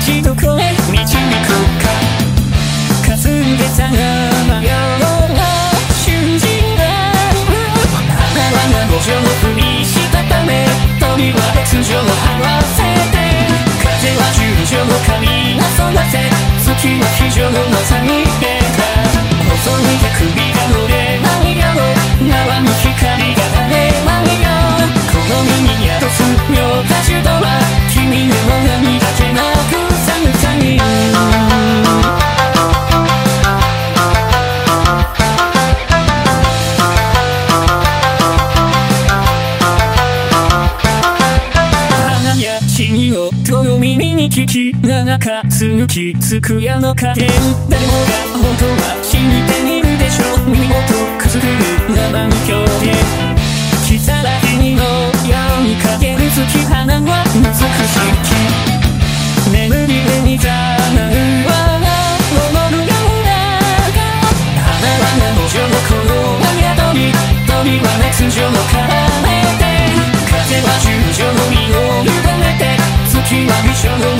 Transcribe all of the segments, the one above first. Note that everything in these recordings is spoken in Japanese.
街どこへ導くか霞んでたあ迷う囚人が花は名護城を踏みしたため鳥は別城を払わせて風は十条を髪なそらせ月は非常のまさ聞きなが中続きつくやの家電誰もが本当は信じているでしょう。見事くすぐる生の狂言。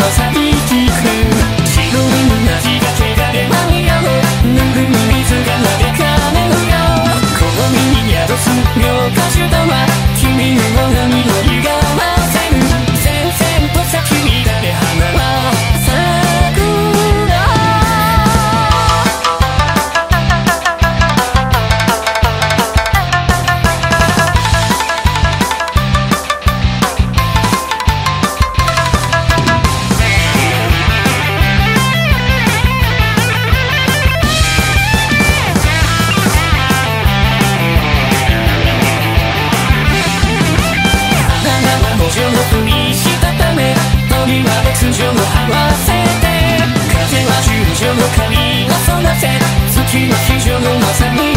los せ月の基準のまさ